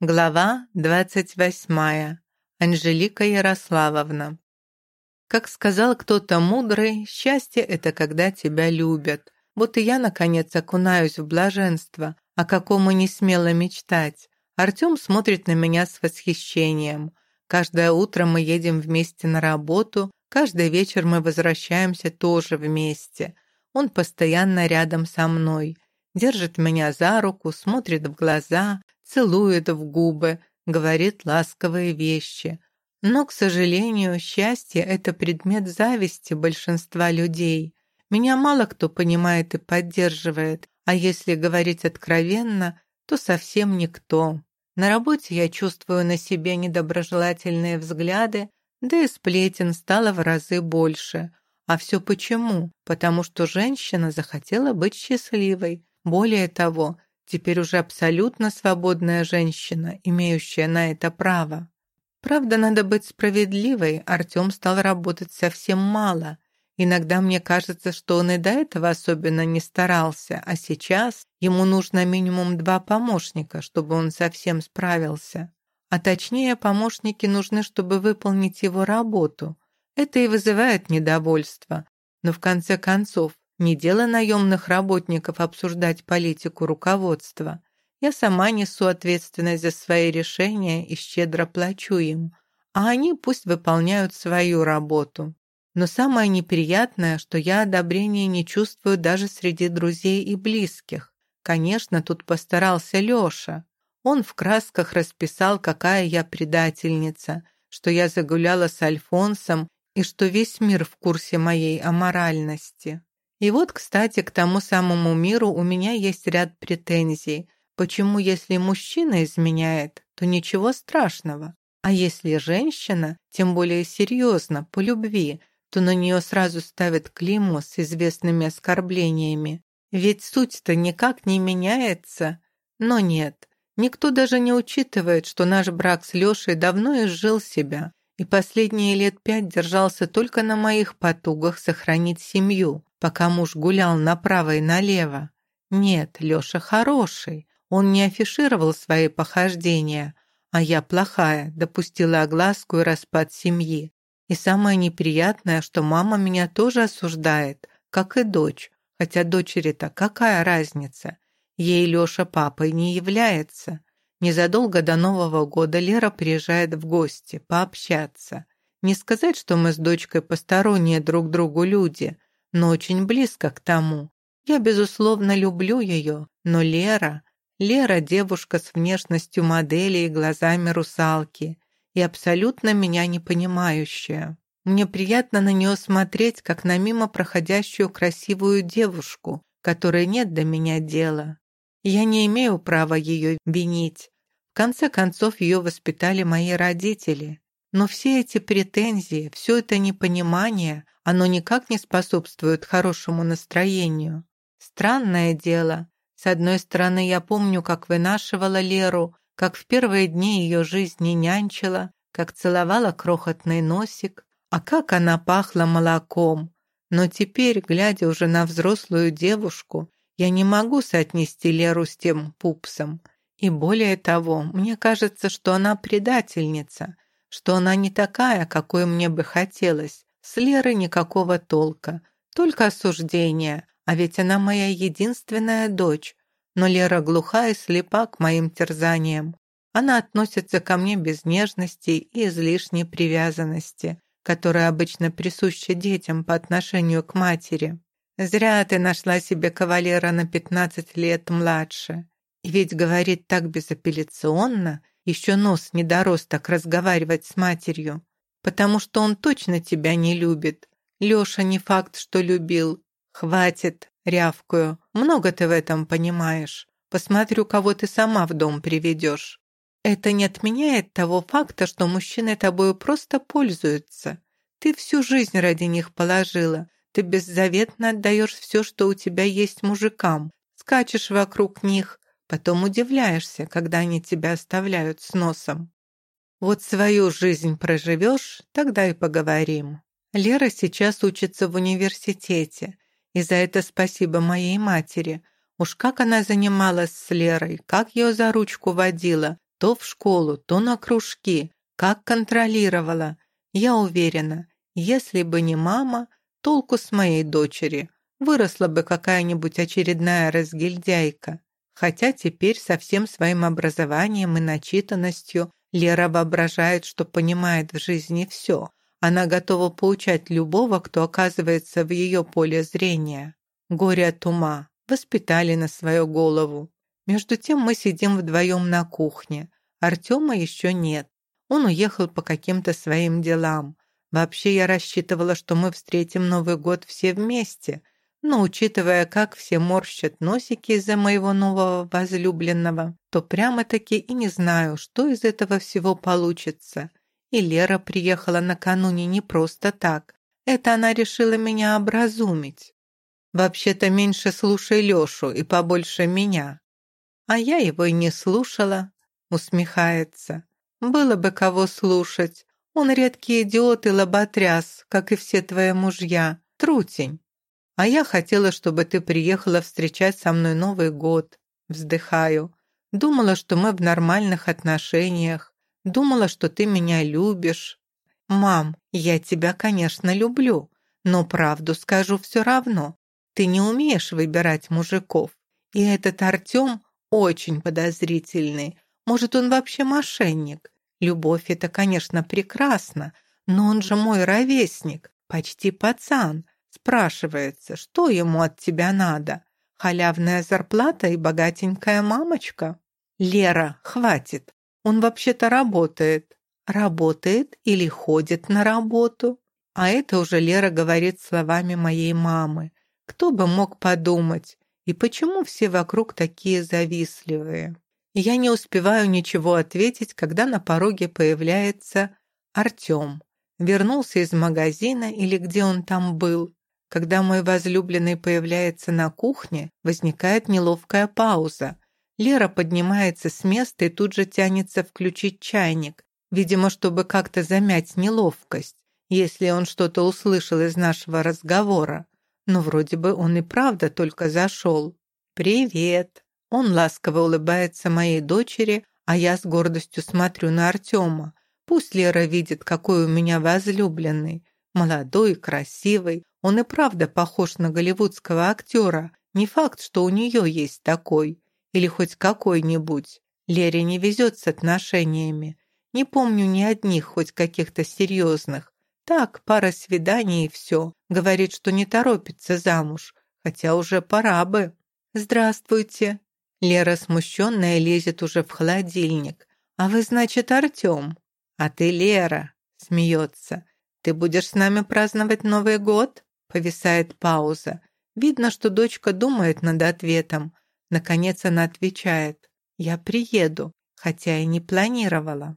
Глава 28. Анжелика Ярославовна. Как сказал кто-то мудрый, счастье — это когда тебя любят. Вот и я, наконец, окунаюсь в блаженство, о каком и не смело мечтать. Артем смотрит на меня с восхищением. Каждое утро мы едем вместе на работу, каждый вечер мы возвращаемся тоже вместе. Он постоянно рядом со мной, держит меня за руку, смотрит в глаза, целует в губы, говорит ласковые вещи. Но, к сожалению, счастье — это предмет зависти большинства людей. Меня мало кто понимает и поддерживает, а если говорить откровенно, то совсем никто. На работе я чувствую на себе недоброжелательные взгляды, да и сплетен стало в разы больше. А все почему? Потому что женщина захотела быть счастливой. Более того, теперь уже абсолютно свободная женщина, имеющая на это право. Правда, надо быть справедливой, Артем стал работать совсем мало. Иногда мне кажется, что он и до этого особенно не старался, а сейчас ему нужно минимум два помощника, чтобы он совсем справился. А точнее, помощники нужны, чтобы выполнить его работу. Это и вызывает недовольство. Но в конце концов, не дело наемных работников обсуждать политику руководства. Я сама несу ответственность за свои решения и щедро плачу им, а они пусть выполняют свою работу. Но самое неприятное, что я одобрения не чувствую даже среди друзей и близких. Конечно, тут постарался Лёша. Он в красках расписал, какая я предательница, что я загуляла с Альфонсом и что весь мир в курсе моей аморальности. И вот, кстати, к тому самому миру у меня есть ряд претензий. Почему, если мужчина изменяет, то ничего страшного? А если женщина, тем более серьезно, по любви, то на нее сразу ставят клеймо с известными оскорблениями. Ведь суть-то никак не меняется. Но нет, никто даже не учитывает, что наш брак с Лешей давно изжил себя и последние лет пять держался только на моих потугах сохранить семью пока муж гулял направо и налево. Нет, Лёша хороший, он не афишировал свои похождения, а я плохая, допустила огласку и распад семьи. И самое неприятное, что мама меня тоже осуждает, как и дочь, хотя дочери-то какая разница? Ей Лёша папой не является. Незадолго до Нового года Лера приезжает в гости, пообщаться. Не сказать, что мы с дочкой посторонние друг другу люди, но очень близко к тому. Я, безусловно, люблю ее, но Лера... Лера – девушка с внешностью модели и глазами русалки, и абсолютно меня не понимающая. Мне приятно на нее смотреть, как на мимо проходящую красивую девушку, которой нет до меня дела. Я не имею права ее винить. В конце концов, ее воспитали мои родители. Но все эти претензии, все это непонимание, оно никак не способствует хорошему настроению. Странное дело. С одной стороны, я помню, как вынашивала Леру, как в первые дни ее жизни нянчила, как целовала крохотный носик, а как она пахла молоком. Но теперь, глядя уже на взрослую девушку, я не могу соотнести Леру с тем пупсом. И более того, мне кажется, что она предательница, что она не такая, какой мне бы хотелось. С Лерой никакого толка, только осуждение, а ведь она моя единственная дочь. Но Лера глуха и слепа к моим терзаниям. Она относится ко мне без нежности и излишней привязанности, которая обычно присуща детям по отношению к матери. Зря ты нашла себе кавалера на 15 лет младше. И ведь говорит так безапелляционно – еще нос не дорос так разговаривать с матерью, потому что он точно тебя не любит. Леша не факт, что любил. Хватит, рявкую. Много ты в этом понимаешь. Посмотрю, кого ты сама в дом приведешь. Это не отменяет того факта, что мужчины тобою просто пользуются. Ты всю жизнь ради них положила. Ты беззаветно отдаешь все, что у тебя есть мужикам. Скачешь вокруг них, Потом удивляешься, когда они тебя оставляют с носом. Вот свою жизнь проживешь, тогда и поговорим. Лера сейчас учится в университете, и за это спасибо моей матери. Уж как она занималась с Лерой, как ее за ручку водила, То в школу, то на кружки. Как контролировала. Я уверена, если бы не мама, толку с моей дочери. Выросла бы какая-нибудь очередная разгильдяйка. Хотя теперь со всем своим образованием и начитанностью Лера воображает, что понимает в жизни все. Она готова поучать любого, кто оказывается в ее поле зрения. Горе от ума. Воспитали на свою голову. Между тем мы сидим вдвоем на кухне. Артема еще нет. Он уехал по каким-то своим делам. Вообще я рассчитывала, что мы встретим Новый год все вместе. Но учитывая, как все морщат носики из-за моего нового возлюбленного, то прямо-таки и не знаю, что из этого всего получится. И Лера приехала накануне не просто так. Это она решила меня образумить. Вообще-то меньше слушай Лешу и побольше меня. А я его и не слушала, усмехается. Было бы кого слушать. Он редкий идиот и лоботряс, как и все твои мужья. Трутень. А я хотела, чтобы ты приехала встречать со мной Новый год. Вздыхаю. Думала, что мы в нормальных отношениях. Думала, что ты меня любишь. Мам, я тебя, конечно, люблю, но правду скажу все равно. Ты не умеешь выбирать мужиков. И этот Артем очень подозрительный. Может, он вообще мошенник. Любовь — это, конечно, прекрасно, но он же мой ровесник, почти пацан. Спрашивается, что ему от тебя надо? Халявная зарплата и богатенькая мамочка? Лера, хватит. Он вообще-то работает. Работает или ходит на работу? А это уже Лера говорит словами моей мамы. Кто бы мог подумать? И почему все вокруг такие завистливые? Я не успеваю ничего ответить, когда на пороге появляется Артем. Вернулся из магазина или где он там был. Когда мой возлюбленный появляется на кухне, возникает неловкая пауза. Лера поднимается с места и тут же тянется включить чайник, видимо, чтобы как-то замять неловкость, если он что-то услышал из нашего разговора. Но вроде бы он и правда только зашел. «Привет!» Он ласково улыбается моей дочери, а я с гордостью смотрю на Артема. Пусть Лера видит, какой у меня возлюбленный. Молодой, красивый. Он и правда похож на голливудского актера. Не факт, что у нее есть такой. Или хоть какой-нибудь. Лере не везет с отношениями. Не помню ни одних хоть каких-то серьезных. Так, пара свиданий и все. Говорит, что не торопится замуж, хотя уже пора бы. «Здравствуйте». Лера, смущенная, лезет уже в холодильник. «А вы, значит, Артем?» «А ты Лера», — смеется. «Ты будешь с нами праздновать Новый год?» Повисает пауза. Видно, что дочка думает над ответом. Наконец она отвечает. «Я приеду, хотя и не планировала».